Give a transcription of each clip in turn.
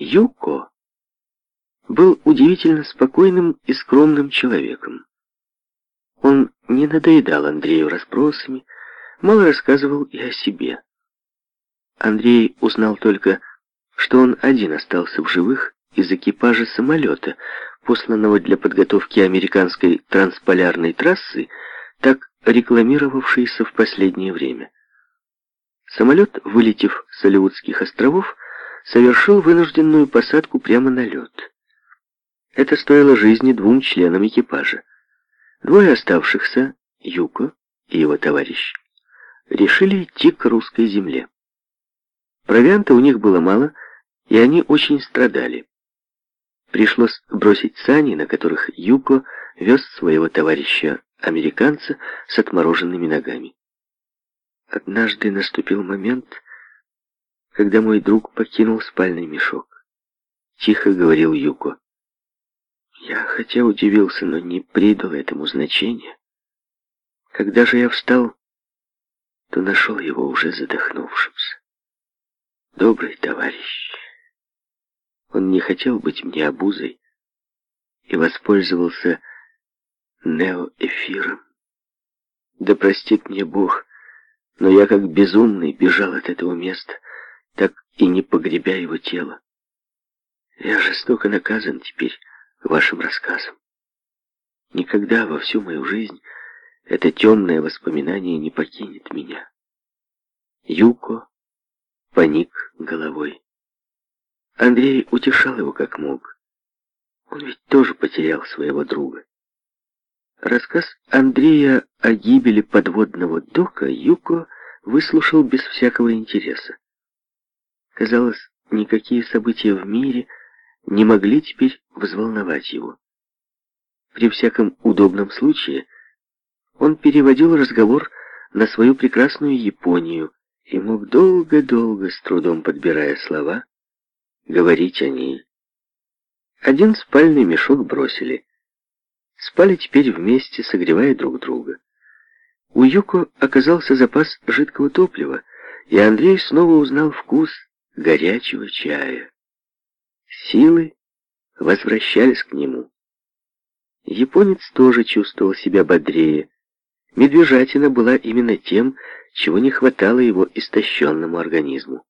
Юко был удивительно спокойным и скромным человеком. Он не надоедал Андрею расспросами, мало рассказывал и о себе. Андрей узнал только, что он один остался в живых из экипажа самолета, посланного для подготовки американской трансполярной трассы, так рекламировавшейся в последнее время. Самолет, вылетев с Оливудских островов, совершил вынужденную посадку прямо на лед. Это стоило жизни двум членам экипажа. Двое оставшихся, Юко и его товарищ, решили идти к русской земле. Провианта у них было мало, и они очень страдали. Пришлось бросить сани, на которых Юко вез своего товарища-американца с отмороженными ногами. Однажды наступил момент, когда мой друг покинул спальный мешок. Тихо говорил Юко. Я хотя удивился, но не придал этому значения. Когда же я встал, то нашел его уже задохнувшимся. Добрый товарищ. Он не хотел быть мне обузой и воспользовался неоэфиром. Да простит мне Бог, но я как безумный бежал от этого места, и не погребя его тело. Я жестоко наказан теперь вашим рассказом. Никогда во всю мою жизнь это темное воспоминание не покинет меня. Юко поник головой. Андрей утешал его как мог. Он ведь тоже потерял своего друга. Рассказ Андрея о гибели подводного дока Юко выслушал без всякого интереса. Казалось, никакие события в мире не могли теперь взволновать его. При всяком удобном случае он переводил разговор на свою прекрасную Японию и мог долго-долго, с трудом подбирая слова, говорить о ней. Один спальный мешок бросили. Спали теперь вместе, согревая друг друга. У Юко оказался запас жидкого топлива, и Андрей снова узнал вкус горячего чая. Силы возвращались к нему. Японец тоже чувствовал себя бодрее. Медвежатина была именно тем, чего не хватало его истощенному организму.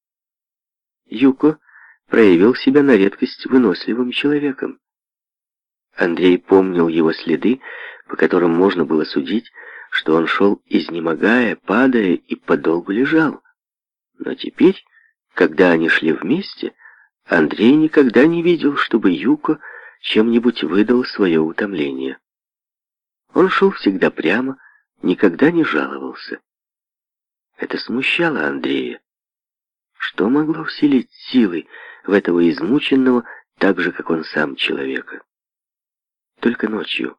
Юко проявил себя на редкость выносливым человеком. Андрей помнил его следы, по которым можно было судить, что он шел изнемогая, падая и подолгу лежал. Но теперь когда они шли вместе, Андрей никогда не видел, чтобы Юко чем-нибудь выдал свое утомление. Он шел всегда прямо, никогда не жаловался. Это смущало Андрея. Что могло вселить силы в этого измученного, так же, как он сам, человека? Только ночью,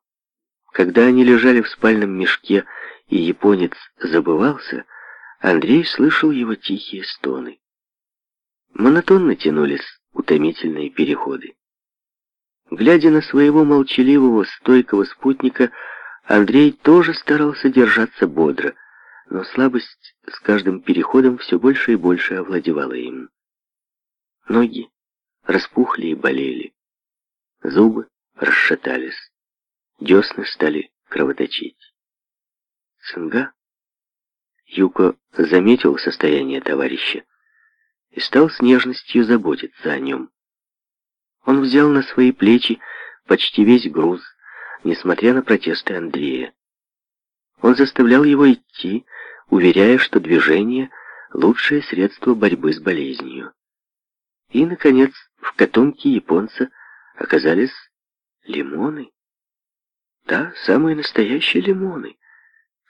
когда они лежали в спальном мешке, и японец забывался, Андрей слышал его тихие стоны. Монотонно тянулись утомительные переходы. Глядя на своего молчаливого, стойкого спутника, Андрей тоже старался держаться бодро, но слабость с каждым переходом все больше и больше овладевала им. Ноги распухли и болели, зубы расшатались, десны стали кровоточить. Цинга Юко заметил состояние товарища и стал с нежностью заботиться о нем. Он взял на свои плечи почти весь груз, несмотря на протесты Андрея. Он заставлял его идти, уверяя, что движение – лучшее средство борьбы с болезнью. И, наконец, в котомке японца оказались лимоны. Да, самые настоящие лимоны –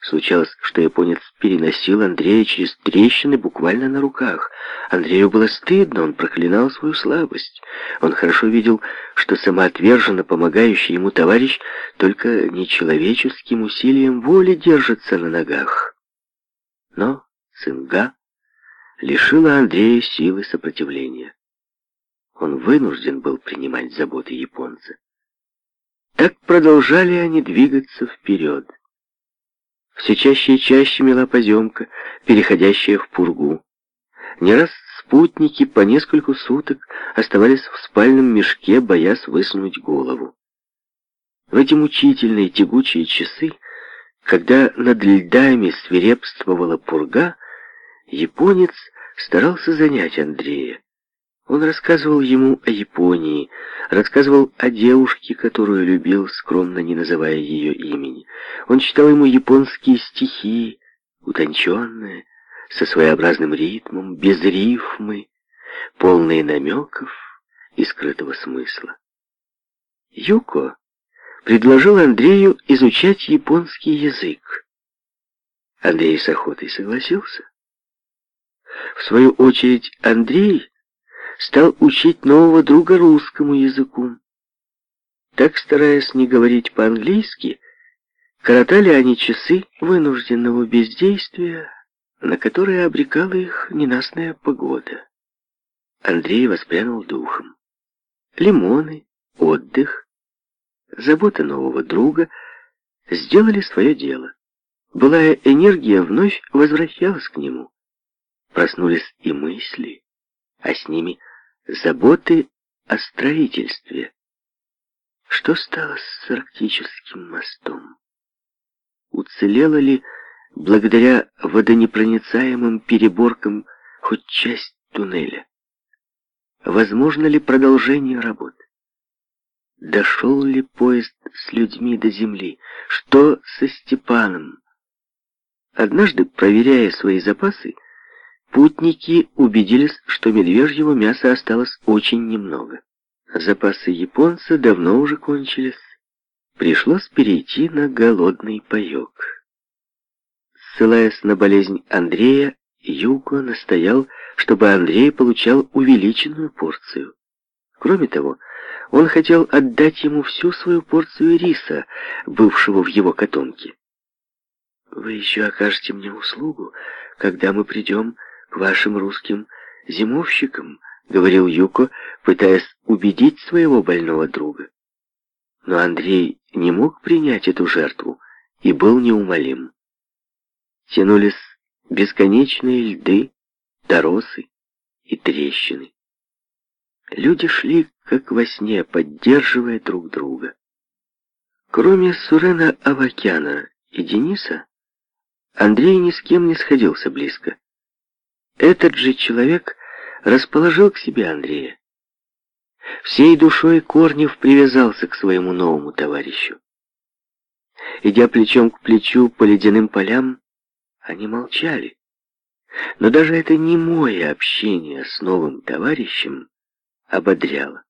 Случалось, что японец переносил Андрея через трещины буквально на руках. Андрею было стыдно, он проклинал свою слабость. Он хорошо видел, что самоотверженно помогающий ему товарищ только нечеловеческим усилием воли держится на ногах. Но цинга лишила Андрея силы сопротивления. Он вынужден был принимать заботы японца. Так продолжали они двигаться вперед все чаще и чаще мела поземка, переходящая в пургу. Не раз спутники по нескольку суток оставались в спальном мешке, боясь высунуть голову. В эти мучительные тягучие часы, когда над льдами свирепствовала пурга, японец старался занять Андрея. Он рассказывал ему о Японии, рассказывал о девушке, которую любил, скромно не называя ее имени. Он читал ему японские стихи, утонченные, со своеобразным ритмом, без рифмы, полные намеков и скрытого смысла. Юко предложил Андрею изучать японский язык. Андрей с охотой согласился. В свою очередь Андрей стал учить нового друга русскому языку. Так, стараясь не говорить по-английски, коротали они часы вынужденного бездействия, на которое обрекала их ненастная погода. Андрей воспрянул духом. Лимоны, отдых, забота нового друга сделали свое дело. Былая энергия вновь возвращалась к нему. Проснулись и мысли, а с ними заботы о строительстве. Что стало с Арктическим мостом? Уцелела ли благодаря водонепроницаемым переборкам хоть часть туннеля? Возможно ли продолжение работ? Дошел ли поезд с людьми до земли? Что со Степаном? Однажды, проверяя свои запасы, Путники убедились, что медвежьего мяса осталось очень немного. Запасы японца давно уже кончились. Пришлось перейти на голодный паёк. Ссылаясь на болезнь Андрея, Юго настоял, чтобы Андрей получал увеличенную порцию. Кроме того, он хотел отдать ему всю свою порцию риса, бывшего в его котонке. «Вы еще окажете мне услугу, когда мы придем к вашим русским зимовщикам», — говорил Юко, пытаясь убедить своего больного друга. Но Андрей не мог принять эту жертву и был неумолим. Тянулись бесконечные льды, торосы и трещины. Люди шли, как во сне, поддерживая друг друга. Кроме Сурена Авакяна и Дениса, Андрей ни с кем не сходился близко. Этот же человек расположил к себе Андрея. Всей душой Корнев привязался к своему новому товарищу. Идя плечом к плечу по ледяным полям, они молчали. Но даже это немое общение с новым товарищем ободряло.